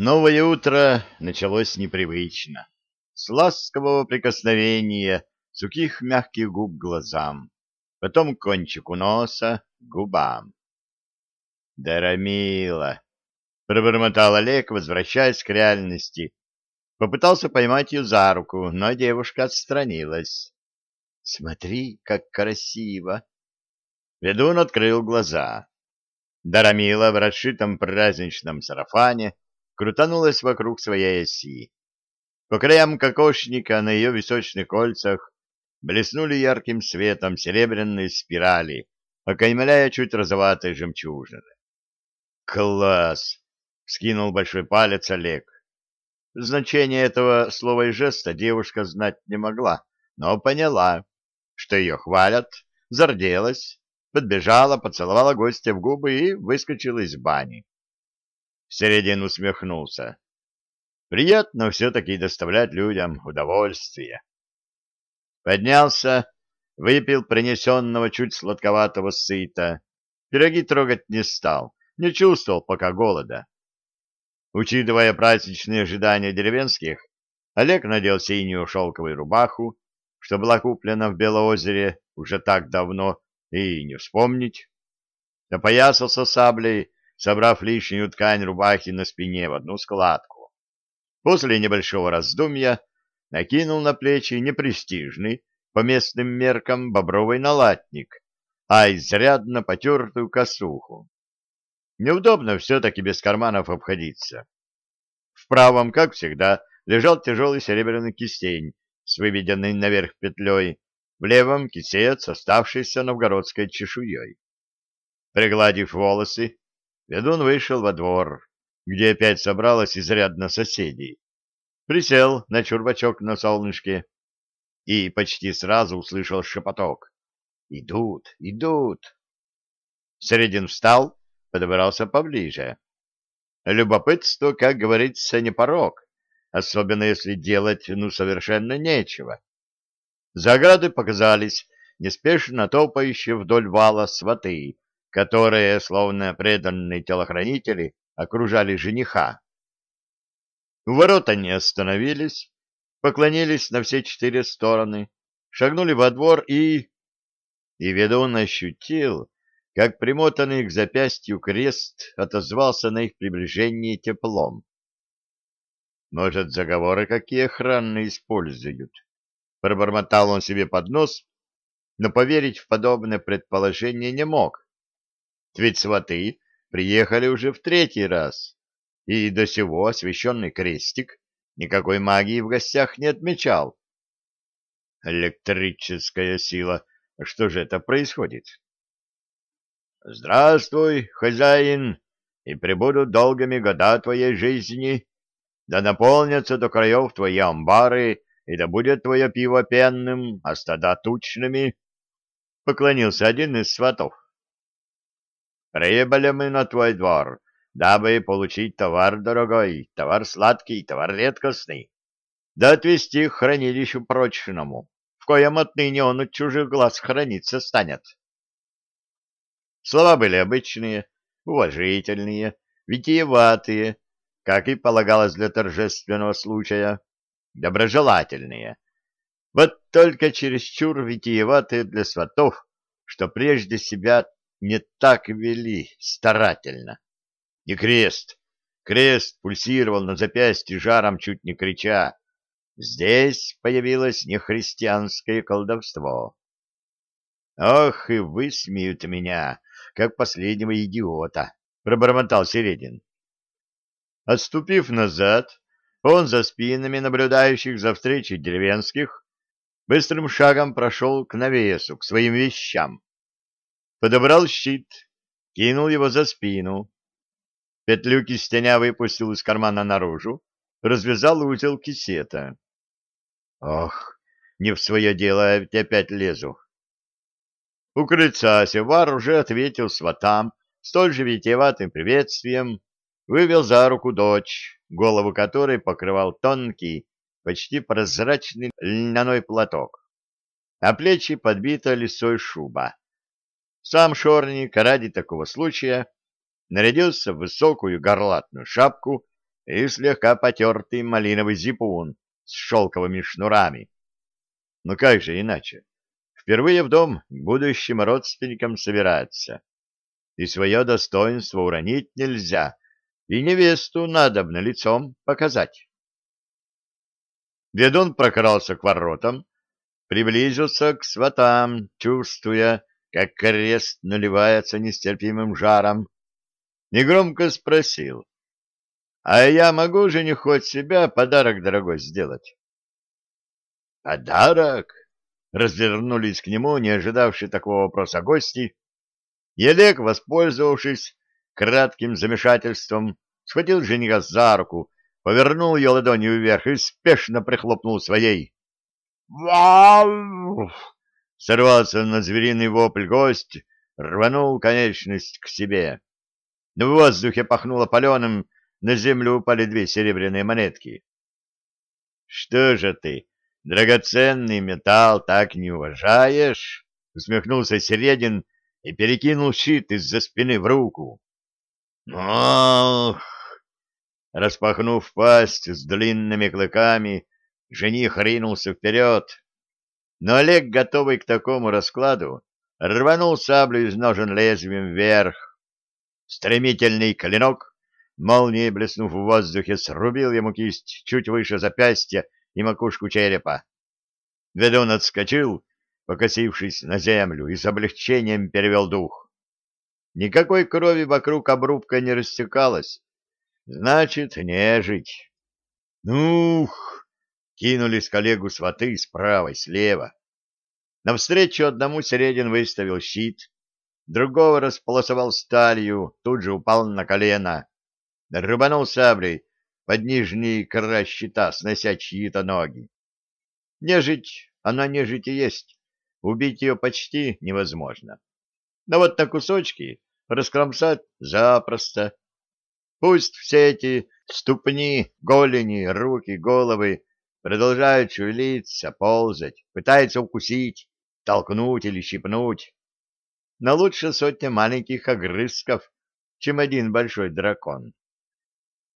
Новое утро началось непривычно. С ласкового прикосновения сухих мягких губ глазам, потом кончику носа, губам. «Дарамила!» — пробормотал Олег, возвращаясь к реальности. Попытался поймать ее за руку, но девушка отстранилась. «Смотри, как красиво!» Ведун открыл глаза. Дарамила в расшитом праздничном сарафане крутанулась вокруг своей оси. По краям кокошника на ее височных кольцах блеснули ярким светом серебряные спирали, окаймляя чуть розоватые жемчужины. «Класс!» — скинул большой палец Олег. Значение этого слова и жеста девушка знать не могла, но поняла, что ее хвалят, зарделась, подбежала, поцеловала гостя в губы и выскочила из бани. Середин усмехнулся. Приятно все-таки доставлять людям удовольствие. Поднялся, выпил принесенного чуть сладковатого сыта. Пироги трогать не стал, не чувствовал пока голода. Учитывая праздничные ожидания деревенских, Олег надел синюю шелковую рубаху, что была куплена в Белоозере уже так давно, и не вспомнить. Опоясался саблей, собрав лишнюю ткань рубахи на спине в одну складку. После небольшого раздумья накинул на плечи непрестижный, по местным меркам, бобровый налатник, а изрядно потертую косуху. Неудобно все-таки без карманов обходиться. В правом, как всегда, лежал тяжелый серебряный кистень с выведенной наверх петлей, в левом кисец, оставшийся новгородской чешуей. Пригладив волосы, Ведун вышел во двор, где опять собралось изрядно соседей. Присел на чурбачок на солнышке и почти сразу услышал шепоток. «Идут, идут!» Середин встал, подобрался поближе. Любопытство, как говорится, не порог, особенно если делать ну совершенно нечего. За ограды показались неспешно топающие вдоль вала сваты, которые, словно преданные телохранители, окружали жениха. У ворот они остановились, поклонились на все четыре стороны, шагнули во двор и... И ведун ощутил, как примотанный к запястью крест отозвался на их приближение теплом. Может, заговоры какие охранные используют? Пробормотал он себе под нос, но поверить в подобное предположение не мог. Ведь сваты приехали уже в третий раз, и до сего освященный крестик никакой магии в гостях не отмечал. Электрическая сила. Что же это происходит? Здравствуй, хозяин, и пребудут долгими года твоей жизни, да наполнятся до краев твои амбары, и да будет твое пиво пенным, а стада тучными. Поклонился один из сватов. Прибыли мы на твой двор, дабы получить товар дорогой, товар сладкий, товар редкостный, да отвезти к хранилищу прочному, в коем отныне он от чужих глаз храниться станет. Слова были обычные, уважительные, витиеватые, как и полагалось для торжественного случая, доброжелательные. Вот только чересчур витиеватые для сватов, что прежде себя не так вели старательно. И крест, крест пульсировал на запястье жаром, чуть не крича. Здесь появилось нехристианское колдовство. «Ох, и высмеют меня, как последнего идиота!» — пробормотал Середин. Отступив назад, он за спинами наблюдающих за встречей деревенских быстрым шагом прошел к навесу, к своим вещам подобрал щит, кинул его за спину. Петлю кистеня выпустил из кармана наружу, развязал узел кисета. Ох, не в свое дело опять лезу. У крыльца Севар уже ответил сватам столь же витиеватым приветствием, вывел за руку дочь, голову которой покрывал тонкий, почти прозрачный льняной платок, а плечи подбита лисой шуба. Сам Шорник ради такого случая нарядился в высокую горлатную шапку и слегка потертый малиновый зипун с шелковыми шнурами. Ну как же иначе? Впервые в дом будущим родственникам собираться. И свое достоинство уронить нельзя, и невесту надобно лицом показать. Ведун прокрался к воротам, приблизился к сватам, чувствуя, как крест наливается нестерпимым жаром. Негромко спросил, «А я могу жениху от себя подарок дорогой сделать?» «Подарок?» — развернулись к нему, не ожидавшие такого вопроса гости. И Олег, воспользовавшись кратким замешательством, схватил жениха за руку, повернул ее ладонью вверх и спешно прихлопнул своей. «Вау!» — сорвался на звериный вопль гость, рванул конечность к себе. В воздухе пахнуло паленым, на землю упали две серебряные монетки. — Что же ты, драгоценный металл так не уважаешь? — усмехнулся Середин и перекинул щит из-за спины в руку. — Ох! Распахнув пасть с длинными клыками, жених ринулся вперед. Но Олег, готовый к такому раскладу, рванул саблю из ножен лезвием вверх. Стремительный клинок молнией блеснув в воздухе, срубил ему кисть чуть выше запястья и макушку черепа. Ведун отскочил, покосившись на землю, и с облегчением перевел дух. Никакой крови вокруг обрубка не растекалось. Значит, не жить. Ух! Кинулись коллегу сваты справа и слева. Навстречу одному Середин выставил щит, другого располосовал сталью, тут же упал на колено рубанул саблей под нижний край щита, снося чьи-то ноги. Нежить, она нежить и есть, убить ее почти невозможно. Но вот на кусочки раскромсать запросто. Пусть все эти ступни, голени, руки, головы продолжают шевелиться, ползать, пытаются укусить, толкнуть или щипнуть. Но лучше сотня маленьких огрызков, чем один большой дракон.